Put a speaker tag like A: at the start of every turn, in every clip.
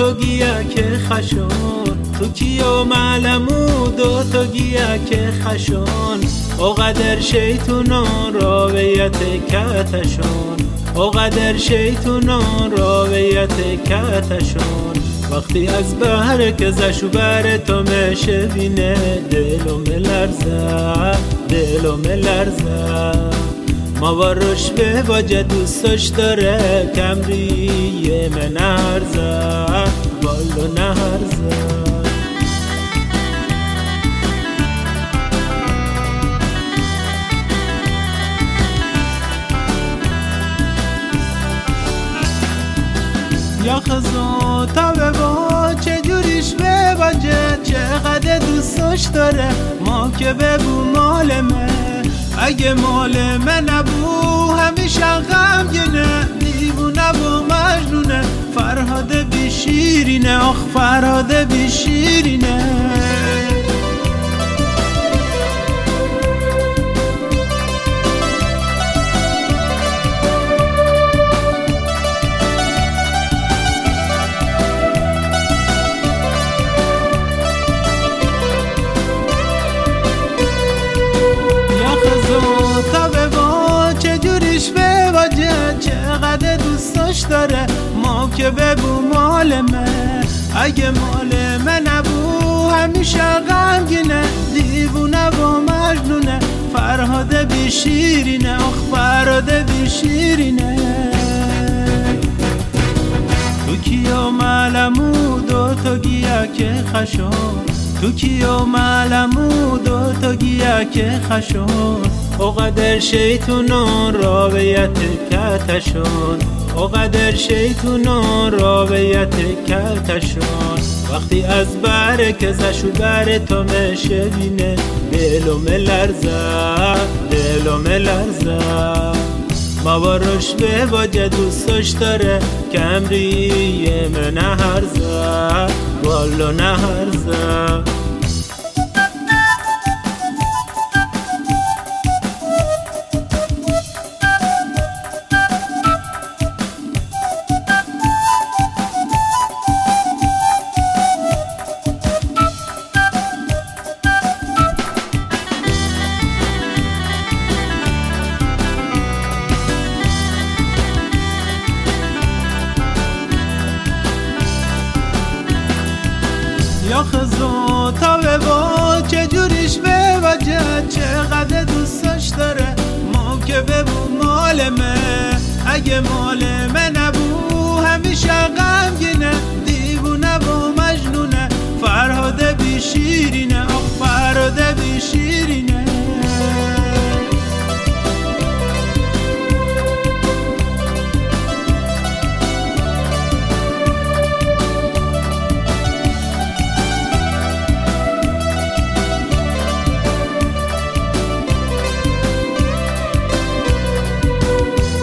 A: تو گیا که خشون تو کیو معلمو دو تو گیا که خشون او قدر شیطونان راویت کتشون او قدر شیطونان راویت کتشون وقتی از بهر که زشو بر تو میشه بینه دلو ملرزه دلو ملرزه ما روش به واجه دوستش داره کمری من نهرزه بالو نهرزه. یا خزو تا به با چه جوریش به باجه چقدر دوستش داره؟ ما که ببو مال من. اگه مال من نبو همیشه غمگینه دیوونه و مجنونه. فرهاد بیشیرینه آخ فرهاد بیشیرینه داره ما که ببو مال من. اگه مال من نبو همیشه غمگینه. دیوونه و مجنونه. فرهاد بیشیرینه. آخ فرهاد بیشیرینه. تو کیا معلمو دو تا گیا که خشون تو کیا معلمو دو تا گیا که خشون او قدر شیطونان راویت کتشون قدر شیطونان راویت کتشون وقتی از بر که زشو بر تو میشه بینه دلو ملرزه دلو ملرزه ما روش به واجه دوستش داره کمری من نهرزه والو نهرزه. یا خزو تا به با جوریش به وجه؟ چقدر دوستش داره؟ ما که ببو مال من اگه مال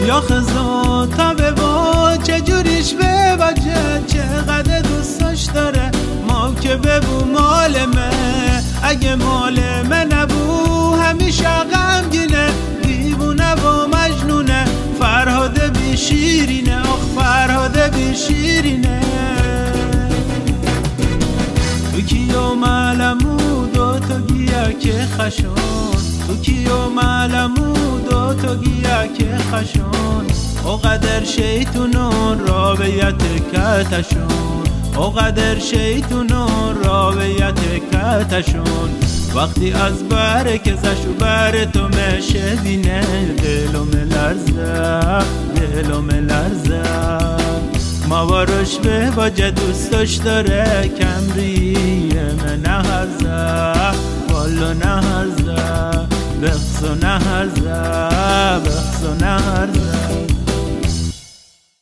A: یا خزا تا با چه جوریش به وجه؟ چقدر دوستش داره؟ ما که ببو مال من اگه مال من نبو همیشه غمگینه. دیوونه و مجنونه فرهاد بیشیرینه. آخ فرهاد بیشیرینه. تو کیو معلمو دو تا گیا که خشون تو کیو گیا که خشون. او قدر شیطونون راویت کتشون او قدر شیطونون راویت کتشون وقتی از بر که زشو بر تو میشه بینه دلو ملرزه دلو ملرزه ما روش به واجه دوستش داره کمری من نهرزه والو نهرزه بخصو نهرزه بخصو نهرزه